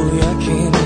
I can't.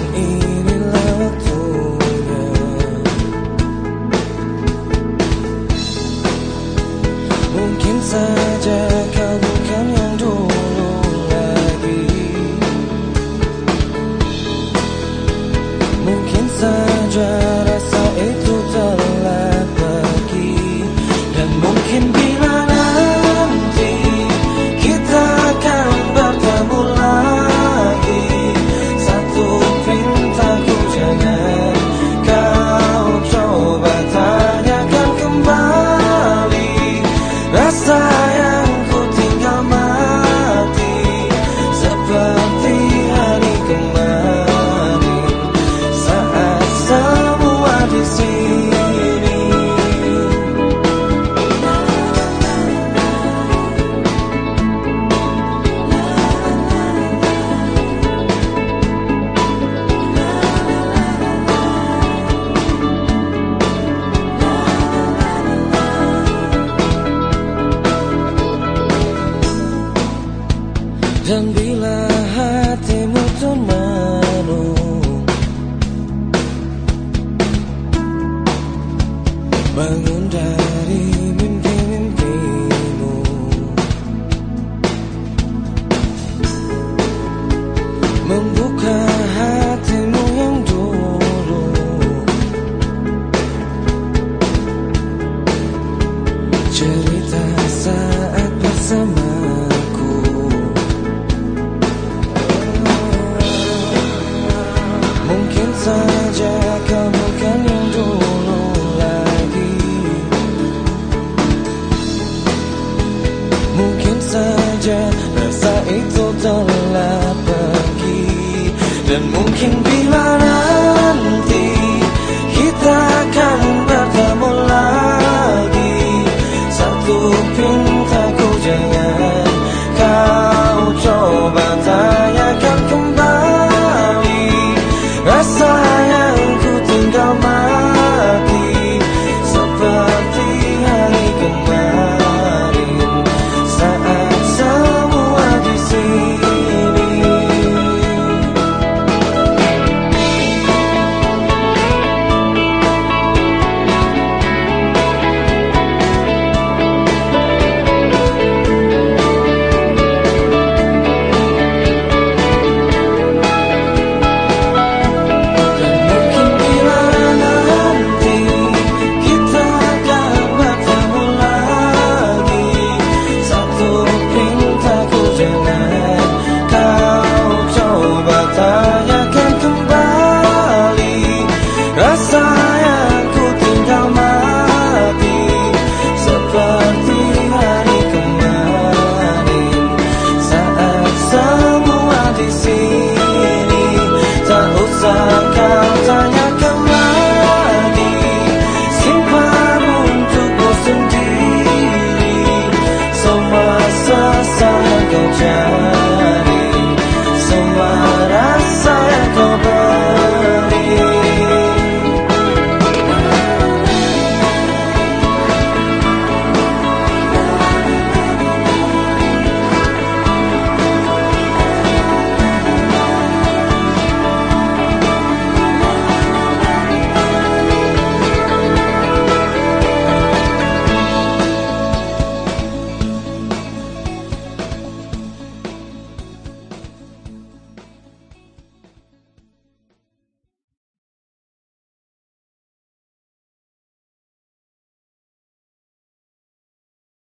Dan bila hatimu tuh 再见。Sometimes